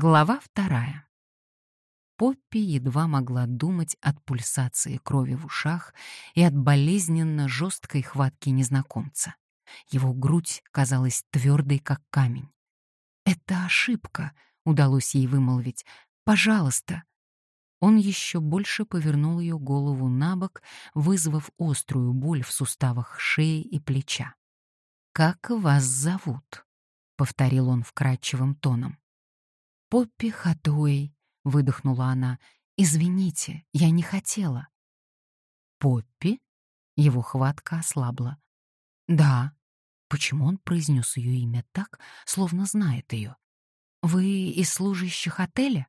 Глава вторая. Поппи едва могла думать от пульсации крови в ушах и от болезненно жесткой хватки незнакомца. Его грудь казалась твердой, как камень. «Это ошибка», — удалось ей вымолвить. «Пожалуйста». Он еще больше повернул ее голову на бок, вызвав острую боль в суставах шеи и плеча. «Как вас зовут?» — повторил он вкрадчивым тоном. «Поппи Хатуэй», — выдохнула она. «Извините, я не хотела». «Поппи?» — его хватка ослабла. «Да». Почему он произнес ее имя так, словно знает ее? «Вы из служащих отеля?»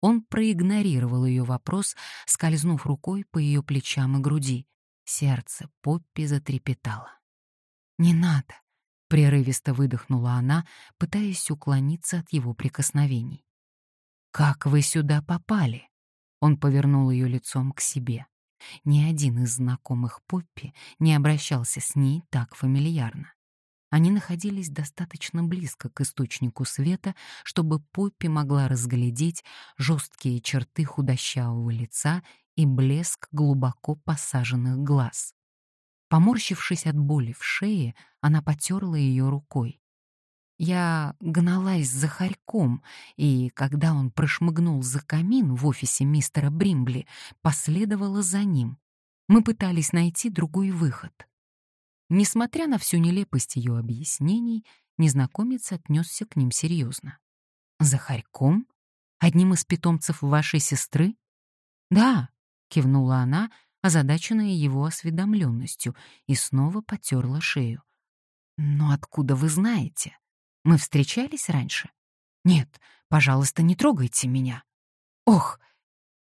Он проигнорировал ее вопрос, скользнув рукой по ее плечам и груди. Сердце Поппи затрепетало. «Не надо. — прерывисто выдохнула она, пытаясь уклониться от его прикосновений. «Как вы сюда попали?» Он повернул ее лицом к себе. Ни один из знакомых Поппи не обращался с ней так фамильярно. Они находились достаточно близко к источнику света, чтобы Поппи могла разглядеть жесткие черты худощавого лица и блеск глубоко посаженных глаз. Поморщившись от боли в шее, она потерла ее рукой. Я гналась за хорьком, и когда он прошмыгнул за камин в офисе мистера Бримбли, последовала за ним. Мы пытались найти другой выход. Несмотря на всю нелепость ее объяснений, незнакомец отнесся к ним серьезно. «За хорьком? Одним из питомцев вашей сестры?» «Да», — кивнула она, озадаченная его осведомленностью, и снова потерла шею. «Но откуда вы знаете? Мы встречались раньше?» «Нет, пожалуйста, не трогайте меня». «Ох!»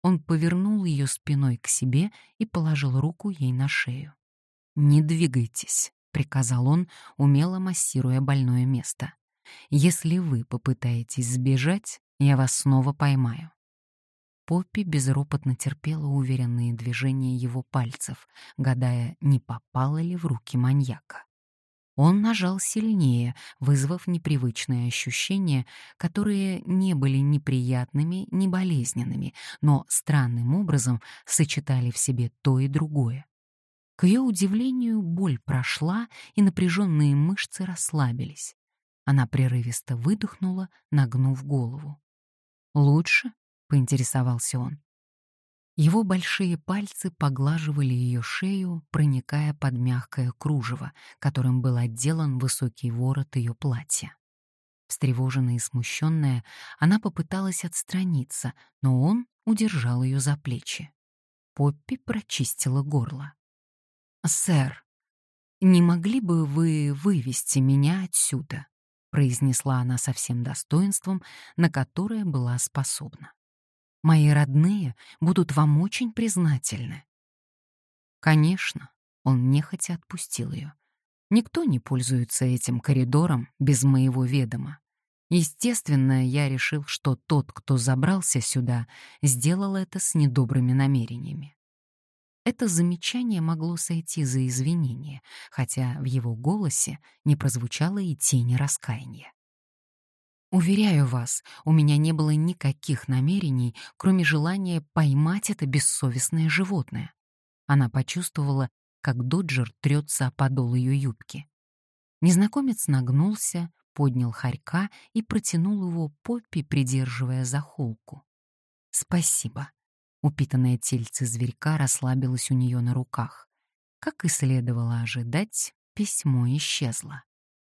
Он повернул ее спиной к себе и положил руку ей на шею. «Не двигайтесь», — приказал он, умело массируя больное место. «Если вы попытаетесь сбежать, я вас снова поймаю». Поппи безропотно терпела уверенные движения его пальцев, гадая, не попало ли в руки маньяка. Он нажал сильнее, вызвав непривычные ощущения, которые не были неприятными, ни болезненными, но странным образом сочетали в себе то и другое. К ее удивлению, боль прошла, и напряженные мышцы расслабились. Она прерывисто выдохнула, нагнув голову. «Лучше?» Поинтересовался он. Его большие пальцы поглаживали ее шею, проникая под мягкое кружево, которым был отделан высокий ворот ее платья. Встревоженная и смущенная, она попыталась отстраниться, но он удержал ее за плечи. Поппи прочистила горло. «Сэр, не могли бы вы вывести меня отсюда?» произнесла она со всем достоинством, на которое была способна. Мои родные будут вам очень признательны. Конечно, он нехотя отпустил ее. Никто не пользуется этим коридором без моего ведома. Естественно, я решил, что тот, кто забрался сюда, сделал это с недобрыми намерениями. Это замечание могло сойти за извинение, хотя в его голосе не прозвучало и тени раскаяния. Уверяю вас, у меня не было никаких намерений, кроме желания поймать это бессовестное животное. Она почувствовала, как Доджер трется о подол ее юбки. Незнакомец нагнулся, поднял хорька и протянул его Поппи, придерживая за холку. «Спасибо». Упитанное тельце зверька расслабилось у нее на руках. Как и следовало ожидать, письмо исчезло.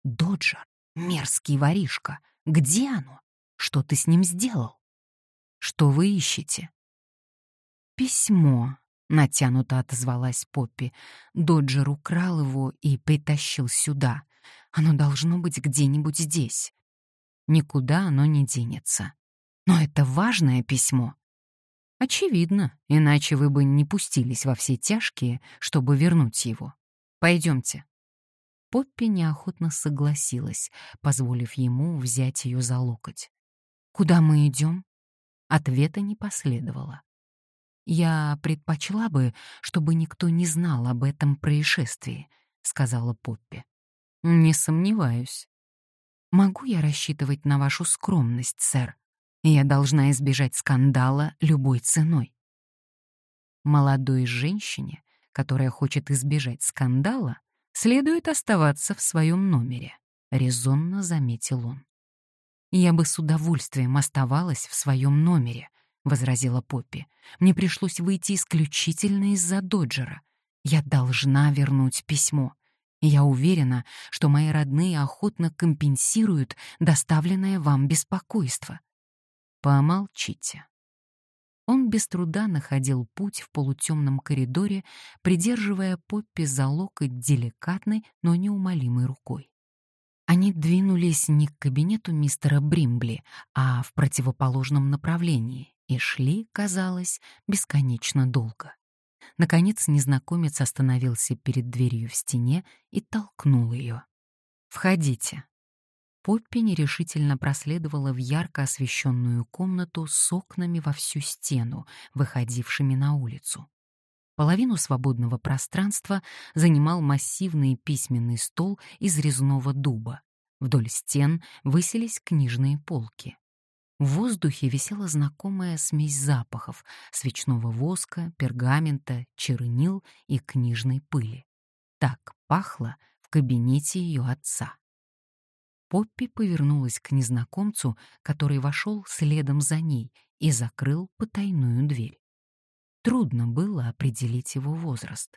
«Доджер, мерзкий воришка!» Где оно? Что ты с ним сделал? Что вы ищете? Письмо, натянуто отозвалась Поппи. Доджер украл его и притащил сюда. Оно должно быть где-нибудь здесь. Никуда оно не денется. Но это важное письмо. Очевидно, иначе вы бы не пустились во все тяжкие, чтобы вернуть его. Пойдемте. Поппи неохотно согласилась, позволив ему взять ее за локоть. «Куда мы идем?» Ответа не последовало. «Я предпочла бы, чтобы никто не знал об этом происшествии», — сказала Поппи. «Не сомневаюсь». «Могу я рассчитывать на вашу скромность, сэр?» я должна избежать скандала любой ценой. Молодой женщине, которая хочет избежать скандала, следует оставаться в своем номере, резонно заметил он. Я бы с удовольствием оставалась в своем номере, возразила Поппи. Мне пришлось выйти исключительно из-за Доджера. Я должна вернуть письмо. Я уверена, что мои родные охотно компенсируют доставленное вам беспокойство. Помолчите. Он без труда находил путь в полутемном коридоре, придерживая Поппи за локоть деликатной, но неумолимой рукой. Они двинулись не к кабинету мистера Бримбли, а в противоположном направлении и шли, казалось, бесконечно долго. Наконец незнакомец остановился перед дверью в стене и толкнул ее. «Входите». Поппи нерешительно проследовала в ярко освещенную комнату с окнами во всю стену, выходившими на улицу. Половину свободного пространства занимал массивный письменный стол из резного дуба. Вдоль стен высились книжные полки. В воздухе висела знакомая смесь запахов — свечного воска, пергамента, чернил и книжной пыли. Так пахло в кабинете ее отца. Поппи повернулась к незнакомцу, который вошел следом за ней и закрыл потайную дверь. Трудно было определить его возраст.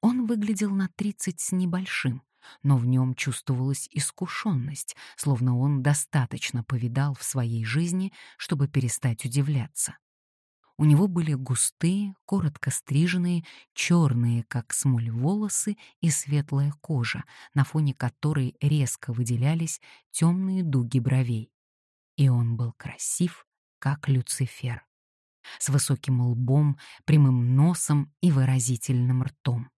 Он выглядел на тридцать с небольшим, но в нем чувствовалась искушенность, словно он достаточно повидал в своей жизни, чтобы перестать удивляться. У него были густые, коротко стриженные, черные, как смоль, волосы и светлая кожа, на фоне которой резко выделялись темные дуги бровей. И он был красив, как Люцифер, с высоким лбом, прямым носом и выразительным ртом.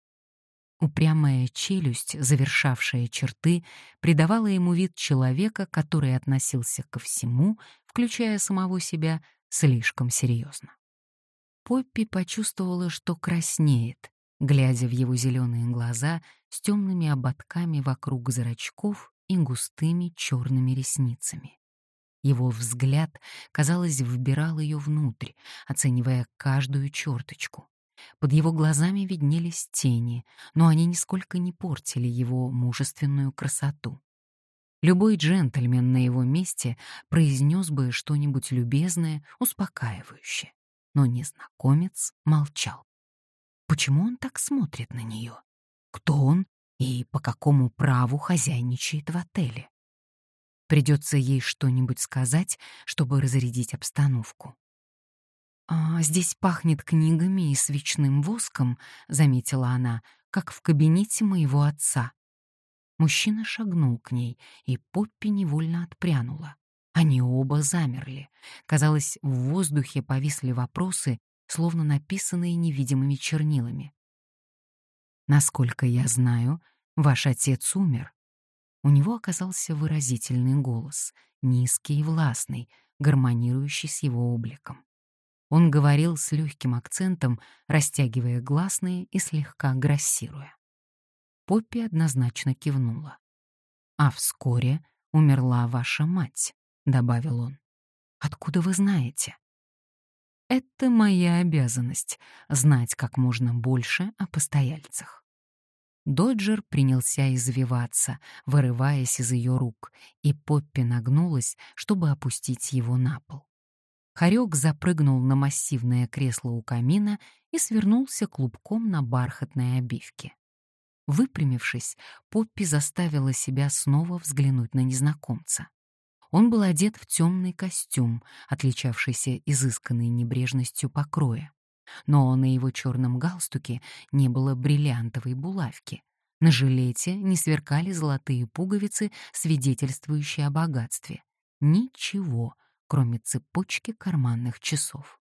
Упрямая челюсть, завершавшая черты, придавала ему вид человека, который относился ко всему, включая самого себя, слишком серьезно. Поппи почувствовала, что краснеет, глядя в его зеленые глаза с темными ободками вокруг зрачков и густыми черными ресницами. Его взгляд, казалось, вбирал ее внутрь, оценивая каждую черточку. Под его глазами виднелись тени, но они нисколько не портили его мужественную красоту. Любой джентльмен на его месте произнес бы что-нибудь любезное, успокаивающее. Но незнакомец молчал. Почему он так смотрит на нее? Кто он и по какому праву хозяйничает в отеле? Придется ей что-нибудь сказать, чтобы разрядить обстановку. «А здесь пахнет книгами и свечным воском», — заметила она, «как в кабинете моего отца». Мужчина шагнул к ней, и Поппи невольно отпрянула. Они оба замерли. Казалось, в воздухе повисли вопросы, словно написанные невидимыми чернилами. «Насколько я знаю, ваш отец умер». У него оказался выразительный голос, низкий и властный, гармонирующий с его обликом. Он говорил с легким акцентом, растягивая гласные и слегка грассируя. Поппи однозначно кивнула. «А вскоре умерла ваша мать», — добавил он. «Откуда вы знаете?» «Это моя обязанность — знать как можно больше о постояльцах». Доджер принялся извиваться, вырываясь из ее рук, и Поппи нагнулась, чтобы опустить его на пол. Хорек запрыгнул на массивное кресло у камина и свернулся клубком на бархатной обивке. Выпрямившись, Поппи заставила себя снова взглянуть на незнакомца. Он был одет в темный костюм, отличавшийся изысканной небрежностью покроя. Но на его черном галстуке не было бриллиантовой булавки. На жилете не сверкали золотые пуговицы, свидетельствующие о богатстве. Ничего, кроме цепочки карманных часов.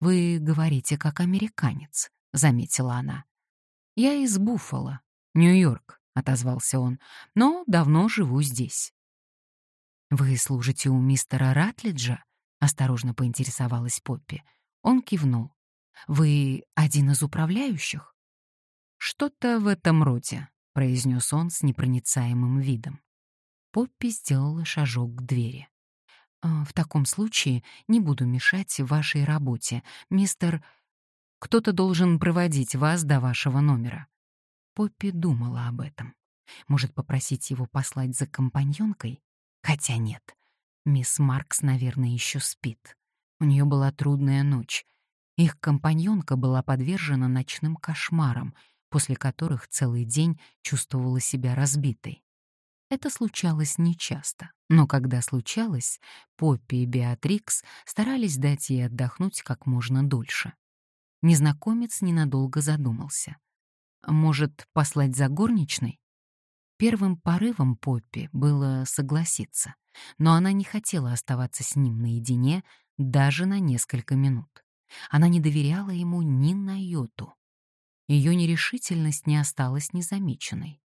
«Вы говорите как американец», — заметила она. «Я из Буффало, Нью-Йорк», — отозвался он, — «но давно живу здесь». «Вы служите у мистера Ратлиджа?» — осторожно поинтересовалась Поппи. Он кивнул. «Вы один из управляющих?» «Что-то в этом роде», — произнес он с непроницаемым видом. Поппи сделала шажок к двери. «А, «В таком случае не буду мешать вашей работе, мистер...» «Кто-то должен проводить вас до вашего номера». Поппи думала об этом. Может, попросить его послать за компаньонкой? Хотя нет. Мисс Маркс, наверное, еще спит. У нее была трудная ночь. Их компаньонка была подвержена ночным кошмарам, после которых целый день чувствовала себя разбитой. Это случалось нечасто, но когда случалось, Поппи и Беатрикс старались дать ей отдохнуть как можно дольше. Незнакомец ненадолго задумался. Может, послать за горничной? Первым порывом Поппи было согласиться, но она не хотела оставаться с ним наедине даже на несколько минут. Она не доверяла ему ни на йоту. Ее нерешительность не осталась незамеченной.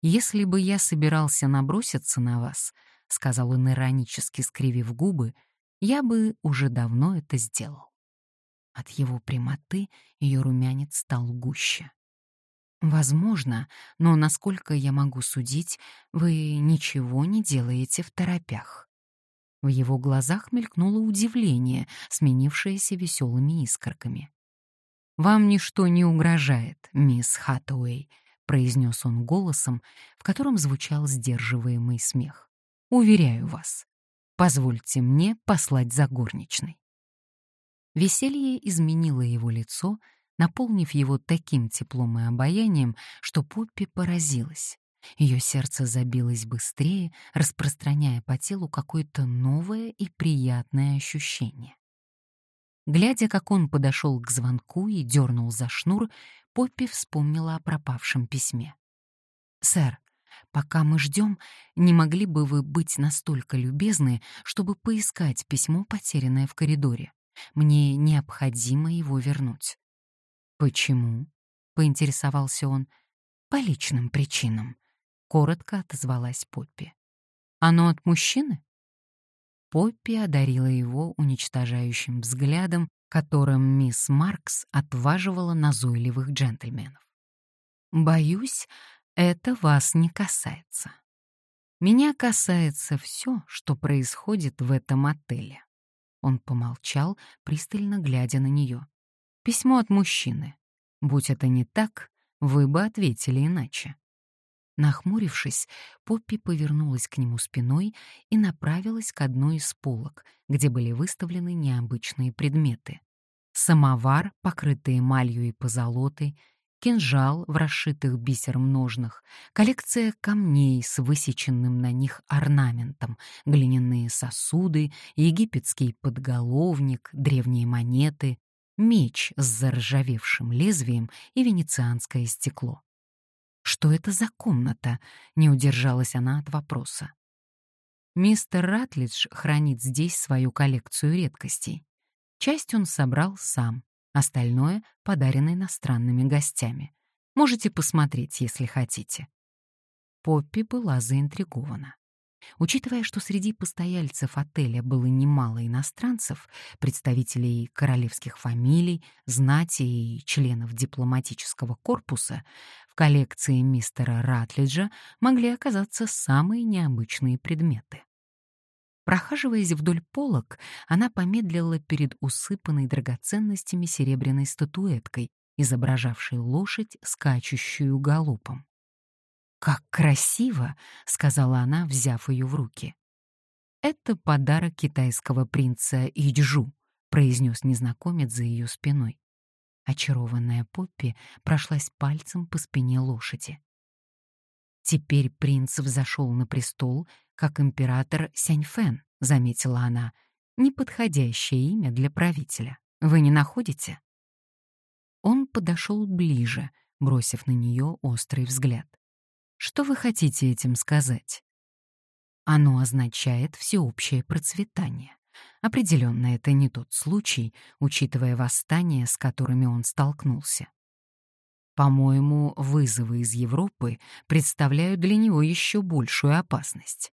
«Если бы я собирался наброситься на вас», — сказал он иронически скривив губы, — «я бы уже давно это сделал». От его прямоты ее румянец стал гуще. Возможно, но, насколько я могу судить, вы ничего не делаете в торопях. В его глазах мелькнуло удивление, сменившееся веселыми искорками. «Вам ничто не угрожает, мисс Хаттуэй», — произнес он голосом, в котором звучал сдерживаемый смех. «Уверяю вас, позвольте мне послать за горничной». Веселье изменило его лицо, — наполнив его таким теплом и обаянием, что Поппи поразилась. Ее сердце забилось быстрее, распространяя по телу какое-то новое и приятное ощущение. Глядя, как он подошел к звонку и дернул за шнур, Поппи вспомнила о пропавшем письме. «Сэр, пока мы ждем, не могли бы вы быть настолько любезны, чтобы поискать письмо, потерянное в коридоре? Мне необходимо его вернуть». «Почему?» — поинтересовался он. «По личным причинам», — коротко отозвалась Поппи. «Оно от мужчины?» Поппи одарила его уничтожающим взглядом, которым мисс Маркс отваживала назойливых джентльменов. «Боюсь, это вас не касается. Меня касается все, что происходит в этом отеле». Он помолчал, пристально глядя на нее. Письмо от мужчины. Будь это не так, вы бы ответили иначе. Нахмурившись, Поппи повернулась к нему спиной и направилась к одной из полок, где были выставлены необычные предметы. Самовар, покрытый эмалью и позолотой, кинжал в расшитых бисером ножнах, коллекция камней с высеченным на них орнаментом, глиняные сосуды, египетский подголовник, древние монеты, меч с заржавевшим лезвием и венецианское стекло. «Что это за комната?» — не удержалась она от вопроса. Мистер Ратлидж хранит здесь свою коллекцию редкостей. Часть он собрал сам, остальное — подарено иностранными гостями. Можете посмотреть, если хотите. Поппи была заинтригована. Учитывая, что среди постояльцев отеля было немало иностранцев, представителей королевских фамилий, знати и членов дипломатического корпуса, в коллекции мистера Ратлиджа могли оказаться самые необычные предметы. Прохаживаясь вдоль полок, она помедлила перед усыпанной драгоценностями серебряной статуэткой, изображавшей лошадь, скачущую галопом. «Как красиво!» — сказала она, взяв ее в руки. «Это подарок китайского принца Иджу», — произнес незнакомец за ее спиной. Очарованная Поппи прошлась пальцем по спине лошади. «Теперь принц взошел на престол, как император Сяньфэн», — заметила она. «Неподходящее имя для правителя. Вы не находите?» Он подошел ближе, бросив на нее острый взгляд. Что вы хотите этим сказать? Оно означает всеобщее процветание. Определенно, это не тот случай, учитывая восстания, с которыми он столкнулся. По-моему, вызовы из Европы представляют для него еще большую опасность.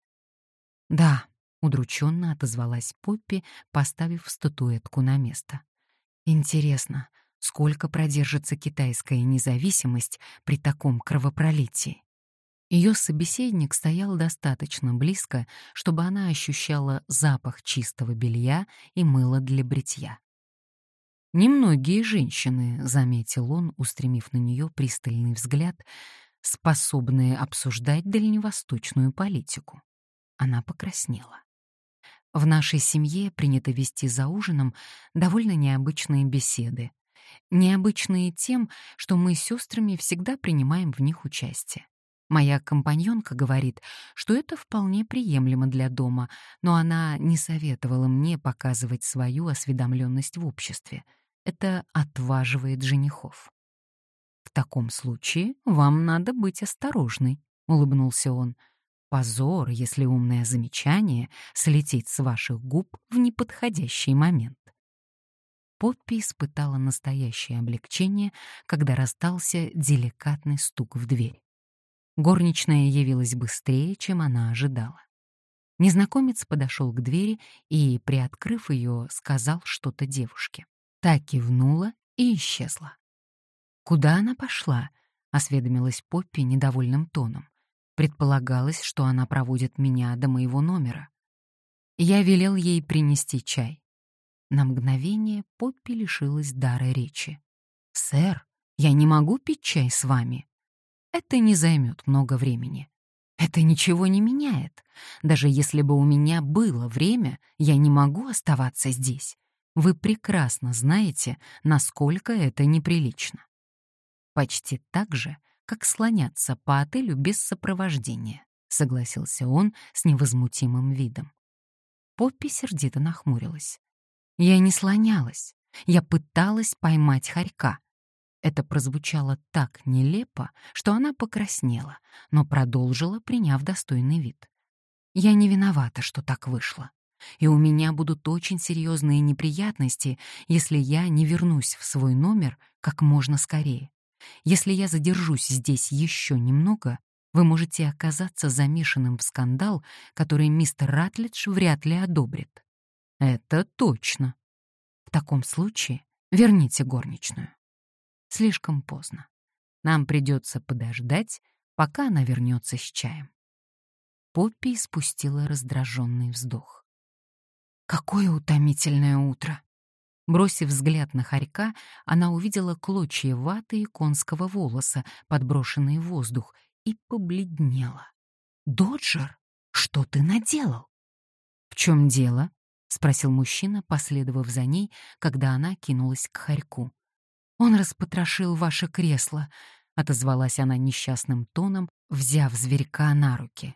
Да, удрученно отозвалась Поппи, поставив статуэтку на место. Интересно, сколько продержится китайская независимость при таком кровопролитии? Ее собеседник стоял достаточно близко, чтобы она ощущала запах чистого белья и мыла для бритья. Немногие женщины, заметил он, устремив на нее пристальный взгляд, способные обсуждать дальневосточную политику. Она покраснела. В нашей семье принято вести за ужином довольно необычные беседы. Необычные тем, что мы с сестрами всегда принимаем в них участие. Моя компаньонка говорит, что это вполне приемлемо для дома, но она не советовала мне показывать свою осведомленность в обществе — это отваживает женихов. «В таком случае вам надо быть осторожной», — улыбнулся он. «Позор, если умное замечание слетит с ваших губ в неподходящий момент». Поппи испытала настоящее облегчение, когда расстался деликатный стук в дверь. Горничная явилась быстрее, чем она ожидала. Незнакомец подошел к двери и, приоткрыв ее, сказал что-то девушке. Та кивнула и исчезла. «Куда она пошла?» — осведомилась Поппи недовольным тоном. Предполагалось, что она проводит меня до моего номера. Я велел ей принести чай. На мгновение Поппи лишилась дара речи. «Сэр, я не могу пить чай с вами. Это не займет много времени. Это ничего не меняет. Даже если бы у меня было время, я не могу оставаться здесь. Вы прекрасно знаете, насколько это неприлично. Почти так же, как слоняться по отелю без сопровождения, согласился он с невозмутимым видом. Поппи сердито нахмурилась. Я не слонялась, я пыталась поймать хорька. Это прозвучало так нелепо, что она покраснела, но продолжила, приняв достойный вид. Я не виновата, что так вышло и у меня будут очень серьезные неприятности, если я не вернусь в свой номер как можно скорее. Если я задержусь здесь еще немного, вы можете оказаться замешанным в скандал, который мистер Ратлидж вряд ли одобрит. Это точно. В таком случае верните горничную. Слишком поздно. Нам придется подождать, пока она вернется с чаем. Поппи спустила раздраженный вздох. Какое утомительное утро! Бросив взгляд на хорька, она увидела клочья ваты и конского волоса, подброшенные в воздух, и побледнела. «Доджер, что ты наделал?» «В чем дело?» — спросил мужчина, последовав за ней, когда она кинулась к хорьку. «Он распотрошил ваше кресло», — отозвалась она несчастным тоном, взяв зверька на руки.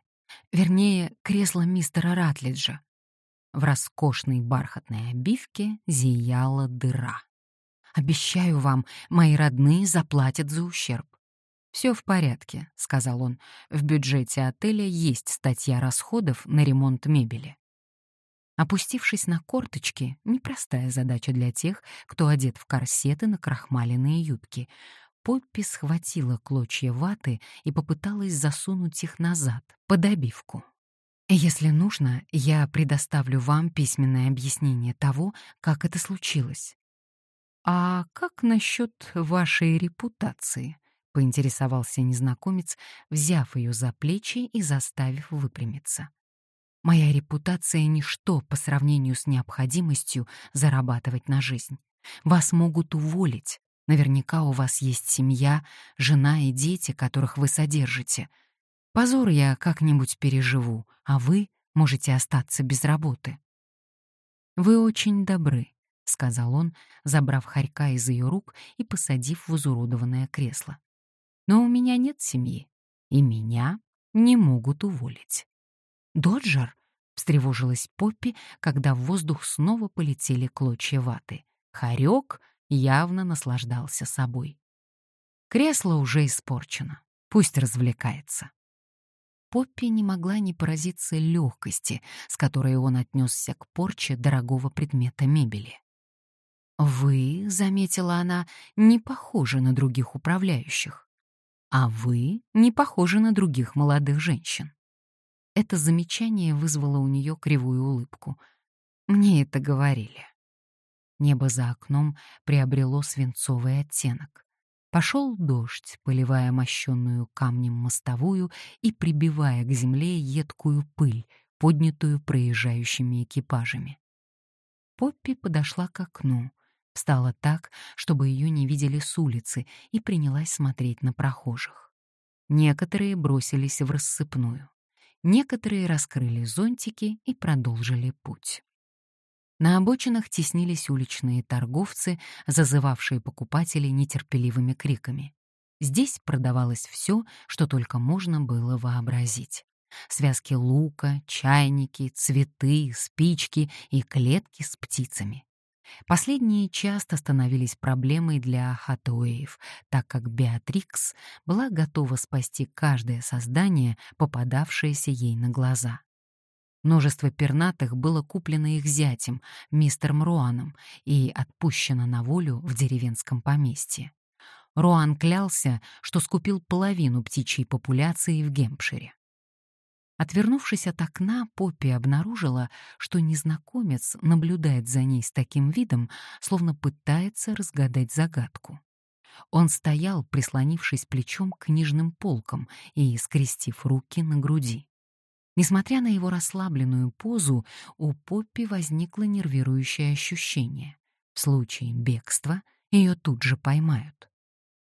«Вернее, кресло мистера Ратлиджа. В роскошной бархатной обивке зияла дыра. «Обещаю вам, мои родные заплатят за ущерб». «Все в порядке», — сказал он. «В бюджете отеля есть статья расходов на ремонт мебели». Опустившись на корточки, непростая задача для тех, кто одет в корсеты на крахмаленные юбки, Поппи схватила клочья ваты и попыталась засунуть их назад, под обивку. Если нужно, я предоставлю вам письменное объяснение того, как это случилось. А как насчет вашей репутации? поинтересовался незнакомец, взяв ее за плечи и заставив выпрямиться. Моя репутация — ничто по сравнению с необходимостью зарабатывать на жизнь. Вас могут уволить. Наверняка у вас есть семья, жена и дети, которых вы содержите. Позор я как-нибудь переживу, а вы можете остаться без работы. Вы очень добры, сказал он, забрав хорька из ее рук и посадив в изуродованное кресло. Но у меня нет семьи, и меня не могут уволить. Доджер встревожилась Поппи, когда в воздух снова полетели клочья ваты. Хорек явно наслаждался собой. Кресло уже испорчено. Пусть развлекается. Поппи не могла не поразиться легкости, с которой он отнесся к порче дорогого предмета мебели. «Вы, — заметила она, — не похожи на других управляющих, а вы не похожи на других молодых женщин». Это замечание вызвало у нее кривую улыбку. Мне это говорили. Небо за окном приобрело свинцовый оттенок. Пошел дождь, поливая мощенную камнем мостовую и прибивая к земле едкую пыль, поднятую проезжающими экипажами. Поппи подошла к окну, встала так, чтобы ее не видели с улицы, и принялась смотреть на прохожих. Некоторые бросились в рассыпную. Некоторые раскрыли зонтики и продолжили путь. На обочинах теснились уличные торговцы, зазывавшие покупателей нетерпеливыми криками. Здесь продавалось все, что только можно было вообразить. Связки лука, чайники, цветы, спички и клетки с птицами. Последние часто становились проблемой для Хатуэев, так как Беатрикс была готова спасти каждое создание, попадавшееся ей на глаза. Множество пернатых было куплено их зятем, мистером Руаном, и отпущено на волю в деревенском поместье. Руан клялся, что скупил половину птичьей популяции в Гемпшире. Отвернувшись от окна, Поппи обнаружила, что незнакомец наблюдает за ней с таким видом, словно пытается разгадать загадку. Он стоял, прислонившись плечом к книжным полкам и скрестив руки на груди. Несмотря на его расслабленную позу, у Поппи возникло нервирующее ощущение. В случае бегства ее тут же поймают.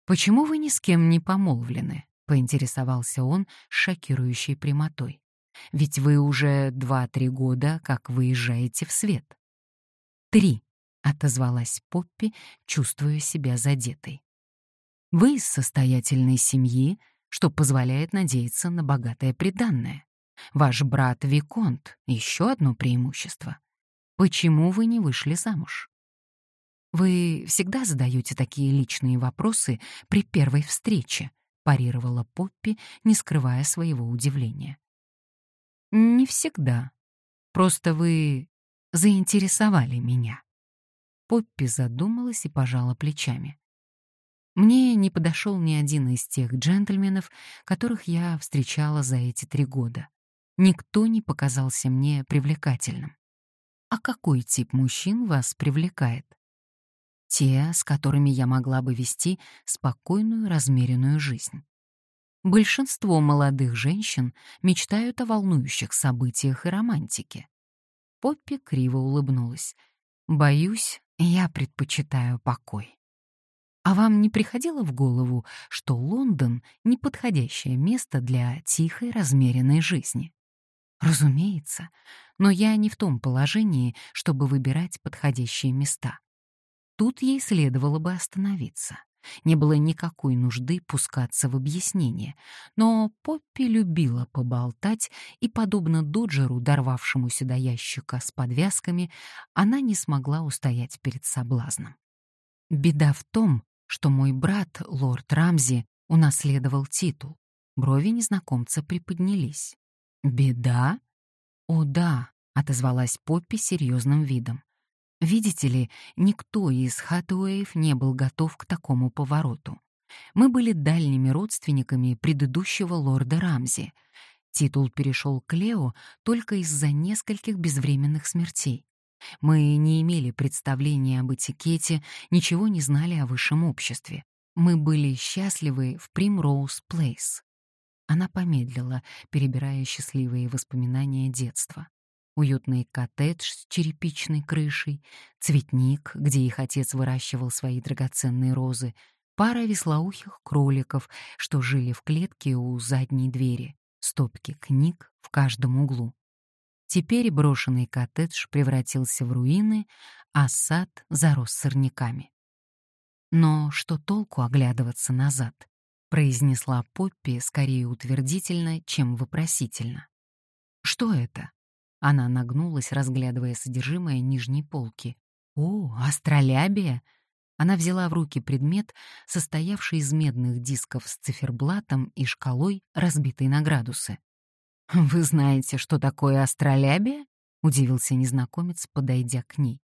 «Почему вы ни с кем не помолвлены?» — поинтересовался он с шокирующей прямотой. «Ведь вы уже два-три года как выезжаете в свет». «Три», — отозвалась Поппи, чувствуя себя задетой. «Вы из состоятельной семьи, что позволяет надеяться на богатое приданное. Ваш брат Виконт — еще одно преимущество. Почему вы не вышли замуж? Вы всегда задаете такие личные вопросы при первой встрече, парировала Поппи, не скрывая своего удивления. Не всегда. Просто вы заинтересовали меня. Поппи задумалась и пожала плечами. Мне не подошел ни один из тех джентльменов, которых я встречала за эти три года. Никто не показался мне привлекательным. А какой тип мужчин вас привлекает? Те, с которыми я могла бы вести спокойную, размеренную жизнь. Большинство молодых женщин мечтают о волнующих событиях и романтике. Поппи криво улыбнулась. «Боюсь, я предпочитаю покой». А вам не приходило в голову, что Лондон — неподходящее место для тихой, размеренной жизни? Разумеется, но я не в том положении, чтобы выбирать подходящие места. Тут ей следовало бы остановиться. Не было никакой нужды пускаться в объяснение, но Поппи любила поболтать, и, подобно Доджеру, дорвавшемуся до ящика с подвязками, она не смогла устоять перед соблазном. Беда в том, что мой брат, лорд Рамзи, унаследовал титул. Брови незнакомца приподнялись. «Беда?» «О, да», — отозвалась Поппи серьезным видом. «Видите ли, никто из Хатуэев не был готов к такому повороту. Мы были дальними родственниками предыдущего лорда Рамзи. Титул перешел к Лео только из-за нескольких безвременных смертей. Мы не имели представления об этикете, ничего не знали о высшем обществе. Мы были счастливы в Примроуз Плейс. Она помедлила, перебирая счастливые воспоминания детства. Уютный коттедж с черепичной крышей, цветник, где их отец выращивал свои драгоценные розы, пара веслоухих кроликов, что жили в клетке у задней двери, стопки книг в каждом углу. Теперь брошенный коттедж превратился в руины, а сад зарос сорняками. Но что толку оглядываться назад? произнесла Поппи скорее утвердительно, чем вопросительно. Что это? Она нагнулась, разглядывая содержимое нижней полки. О, астролябия! Она взяла в руки предмет, состоявший из медных дисков с циферблатом и шкалой, разбитой на градусы. «Вы знаете, что такое астролябия?» — удивился незнакомец, подойдя к ней.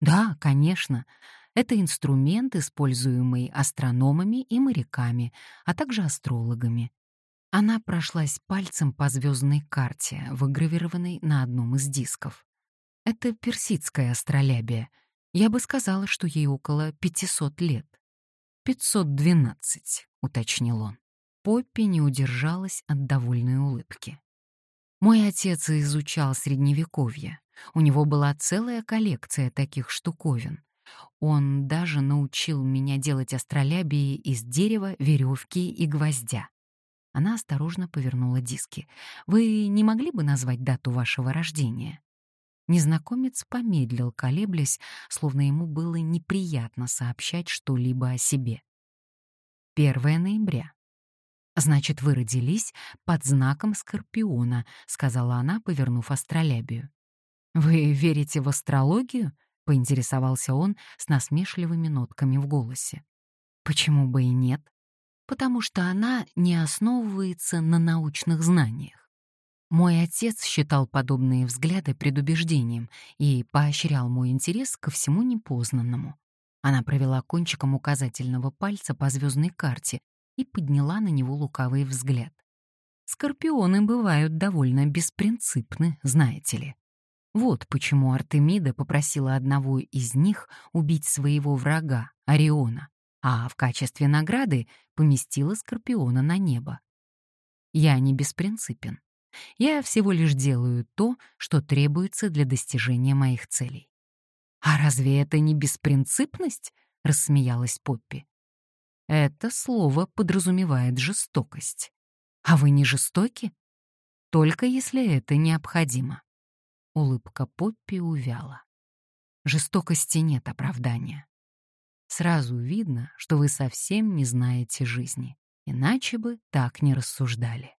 «Да, конечно. Это инструмент, используемый астрономами и моряками, а также астрологами. Она прошлась пальцем по звездной карте, выгравированной на одном из дисков. Это персидская астролябия. Я бы сказала, что ей около 500 лет. 512», — уточнил он. Поппи не удержалась от довольной улыбки. Мой отец изучал средневековье. У него была целая коллекция таких штуковин. Он даже научил меня делать астролябии из дерева, веревки и гвоздя. Она осторожно повернула диски. «Вы не могли бы назвать дату вашего рождения?» Незнакомец помедлил, колеблясь, словно ему было неприятно сообщать что-либо о себе. «1 ноября», «Значит, вы родились под знаком Скорпиона», — сказала она, повернув астролябию. «Вы верите в астрологию?» — поинтересовался он с насмешливыми нотками в голосе. «Почему бы и нет? Потому что она не основывается на научных знаниях. Мой отец считал подобные взгляды предубеждением и поощрял мой интерес ко всему непознанному. Она провела кончиком указательного пальца по звездной карте, и подняла на него лукавый взгляд. Скорпионы бывают довольно беспринципны, знаете ли. Вот почему Артемида попросила одного из них убить своего врага, Ориона, а в качестве награды поместила Скорпиона на небо. Я не беспринципен. Я всего лишь делаю то, что требуется для достижения моих целей. «А разве это не беспринципность?» — рассмеялась Поппи. Это слово подразумевает жестокость. А вы не жестоки? Только если это необходимо. Улыбка Поппи увяла. Жестокости нет оправдания. Сразу видно, что вы совсем не знаете жизни, иначе бы так не рассуждали.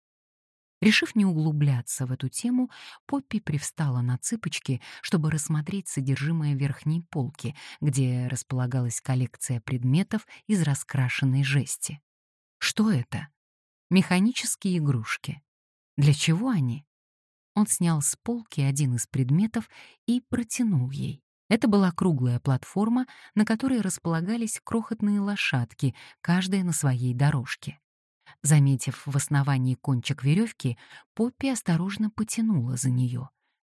Решив не углубляться в эту тему, Поппи привстала на цыпочки, чтобы рассмотреть содержимое верхней полки, где располагалась коллекция предметов из раскрашенной жести. Что это? Механические игрушки. Для чего они? Он снял с полки один из предметов и протянул ей. Это была круглая платформа, на которой располагались крохотные лошадки, каждая на своей дорожке. Заметив в основании кончик веревки, Поппи осторожно потянула за нее.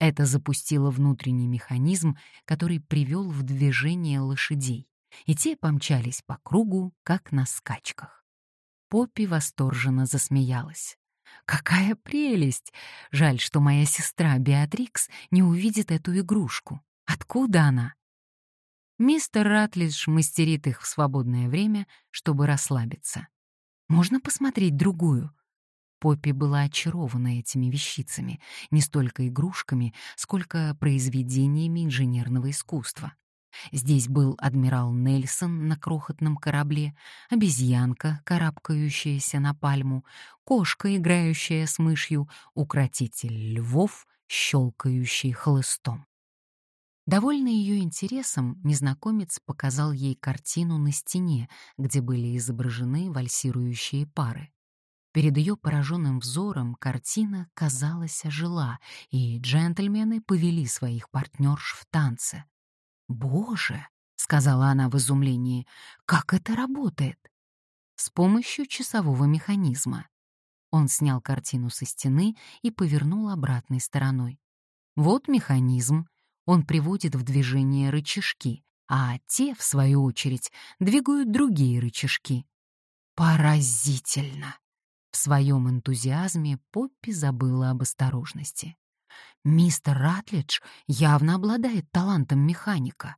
Это запустило внутренний механизм, который привел в движение лошадей, и те помчались по кругу, как на скачках. Поппи восторженно засмеялась. «Какая прелесть! Жаль, что моя сестра Беатрикс не увидит эту игрушку. Откуда она?» Мистер Ратлидж мастерит их в свободное время, чтобы расслабиться. Можно посмотреть другую?» Поппи была очарована этими вещицами, не столько игрушками, сколько произведениями инженерного искусства. Здесь был адмирал Нельсон на крохотном корабле, обезьянка, карабкающаяся на пальму, кошка, играющая с мышью, укротитель львов, щелкающий хлыстом. Довольный ее интересом, незнакомец показал ей картину на стене, где были изображены вальсирующие пары. Перед ее пораженным взором картина, казалось, ожила, и джентльмены повели своих партнерш в танце. «Боже!» — сказала она в изумлении. «Как это работает?» «С помощью часового механизма». Он снял картину со стены и повернул обратной стороной. «Вот механизм, он приводит в движение рычажки, а те, в свою очередь, двигают другие рычажки. Поразительно! В своем энтузиазме Поппи забыла об осторожности. Мистер Ратлидж явно обладает талантом механика.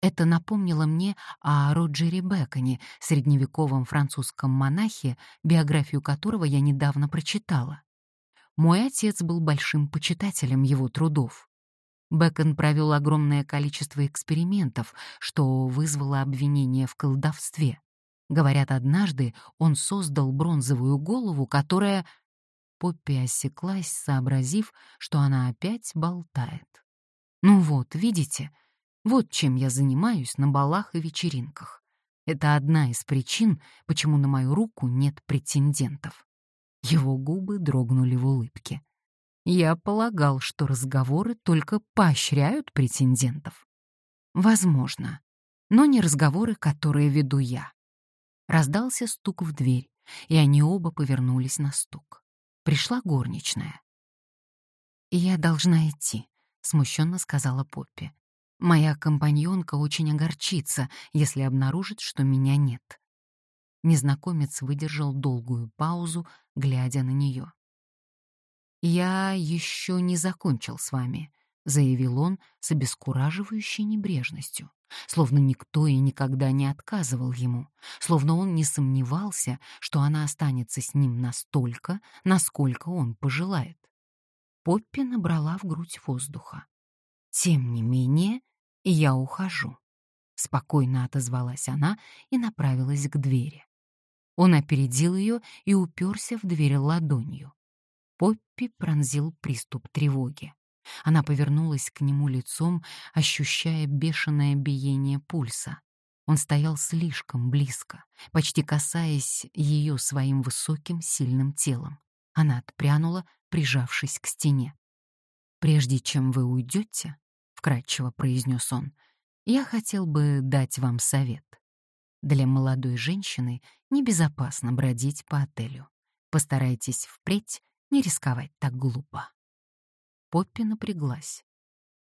Это напомнило мне о Роджере Беконе, средневековом французском монахе, биографию которого я недавно прочитала. Мой отец был большим почитателем его трудов. Бэкон провел огромное количество экспериментов, что вызвало обвинение в колдовстве. Говорят, однажды он создал бронзовую голову, которая... Поппи осеклась, сообразив, что она опять болтает. «Ну вот, видите, вот чем я занимаюсь на балах и вечеринках. Это одна из причин, почему на мою руку нет претендентов». Его губы дрогнули в улыбке. Я полагал, что разговоры только поощряют претендентов. Возможно, но не разговоры, которые веду я. Раздался стук в дверь, и они оба повернулись на стук. Пришла горничная. «Я должна идти», — смущенно сказала Поппи. «Моя компаньонка очень огорчится, если обнаружит, что меня нет». Незнакомец выдержал долгую паузу, глядя на нее. «Я еще не закончил с вами», — заявил он с обескураживающей небрежностью, словно никто и никогда не отказывал ему, словно он не сомневался, что она останется с ним настолько, насколько он пожелает. Поппи набрала в грудь воздуха. «Тем не менее, я ухожу», — спокойно отозвалась она и направилась к двери. Он опередил ее и уперся в дверь ладонью. Поппи пронзил приступ тревоги. Она повернулась к нему лицом, ощущая бешеное биение пульса. Он стоял слишком близко, почти касаясь ее своим высоким, сильным телом. Она отпрянула, прижавшись к стене. «Прежде чем вы уйдете, — вкратчиво произнес он, — я хотел бы дать вам совет. Для молодой женщины небезопасно бродить по отелю. Постарайтесь впредь не рисковать так глупо. Поппи напряглась.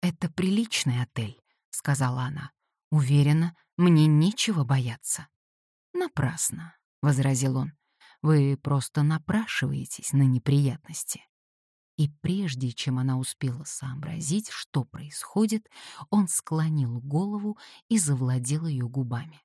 «Это приличный отель», — сказала она. «Уверена, мне нечего бояться». «Напрасно», — возразил он. «Вы просто напрашиваетесь на неприятности». И прежде чем она успела сообразить, что происходит, он склонил голову и завладел ее губами.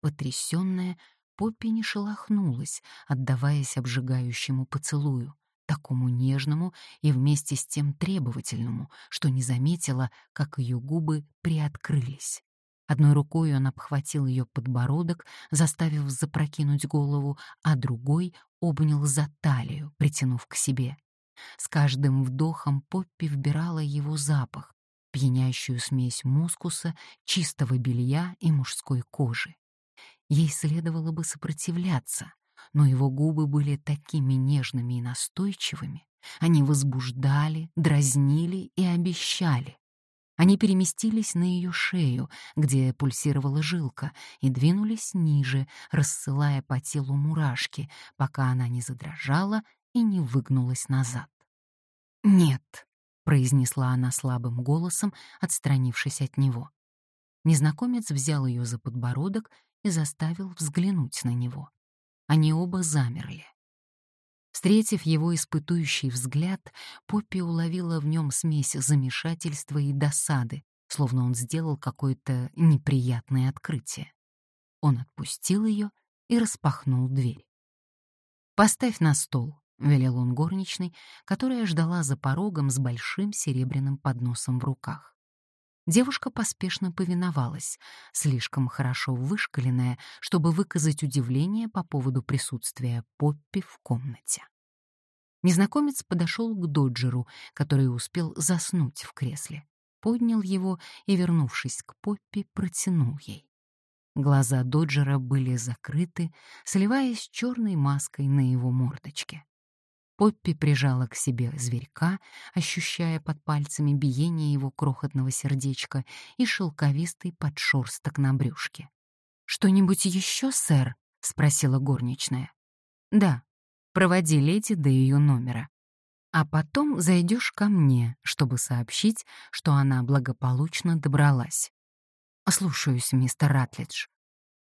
Потрясённая, Поппи не шелохнулась, отдаваясь обжигающему поцелую, такому нежному и вместе с тем требовательному, что не заметила, как ее губы приоткрылись. Одной рукой он обхватил ее подбородок, заставив запрокинуть голову, а другой обнял за талию, притянув к себе. С каждым вдохом Поппи вбирала его запах, пьянящую смесь мускуса, чистого белья и мужской кожи. Ей следовало бы сопротивляться, но его губы были такими нежными и настойчивыми. Они возбуждали, дразнили и обещали. Они переместились на ее шею, где пульсировала жилка, и двинулись ниже, рассылая по телу мурашки, пока она не задрожала и не выгнулась назад. «Нет», — произнесла она слабым голосом, отстранившись от него. Незнакомец взял ее за подбородок и заставил взглянуть на него. Они оба замерли. Встретив его испытующий взгляд, Поппи уловила в нем смесь замешательства и досады, словно он сделал какое-то неприятное открытие. Он отпустил ее и распахнул дверь. «Поставь на стол», — велел он горничной, которая ждала за порогом с большим серебряным подносом в руках. Девушка поспешно повиновалась, слишком хорошо вышкаленная, чтобы выказать удивление по поводу присутствия Поппи в комнате. Незнакомец подошел к Доджеру, который успел заснуть в кресле, поднял его и, вернувшись к Поппи, протянул ей. Глаза Доджера были закрыты, сливаясь с черной маской на его мордочке. Поппи прижала к себе зверька, ощущая под пальцами биение его крохотного сердечка и шелковистый подшерсток на брюшке. «Что-нибудь еще, сэр?» — спросила горничная. «Да, проводи леди до ее номера. А потом зайдешь ко мне, чтобы сообщить, что она благополучно добралась. Слушаюсь, мистер Ратлидж».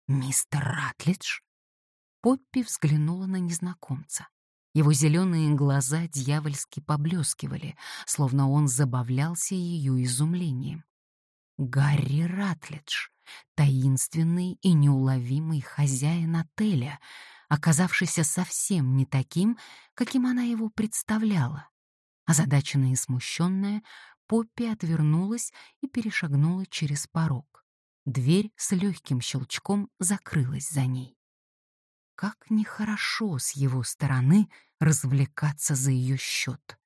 «Мистер Ратлидж?» Поппи взглянула на незнакомца. Его зеленые глаза дьявольски поблескивали, словно он забавлялся ее изумлением. Гарри Ратлидж, таинственный и неуловимый хозяин отеля, оказавшийся совсем не таким, каким она его представляла. Озадаченная и смущенная, Поппи отвернулась и перешагнула через порог. Дверь с легким щелчком закрылась за ней. Как нехорошо с его стороны развлекаться за ее счет.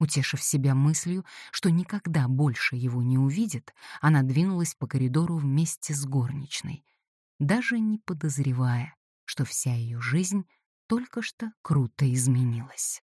Утешив себя мыслью, что никогда больше его не увидит, она двинулась по коридору вместе с горничной, даже не подозревая, что вся ее жизнь только что круто изменилась.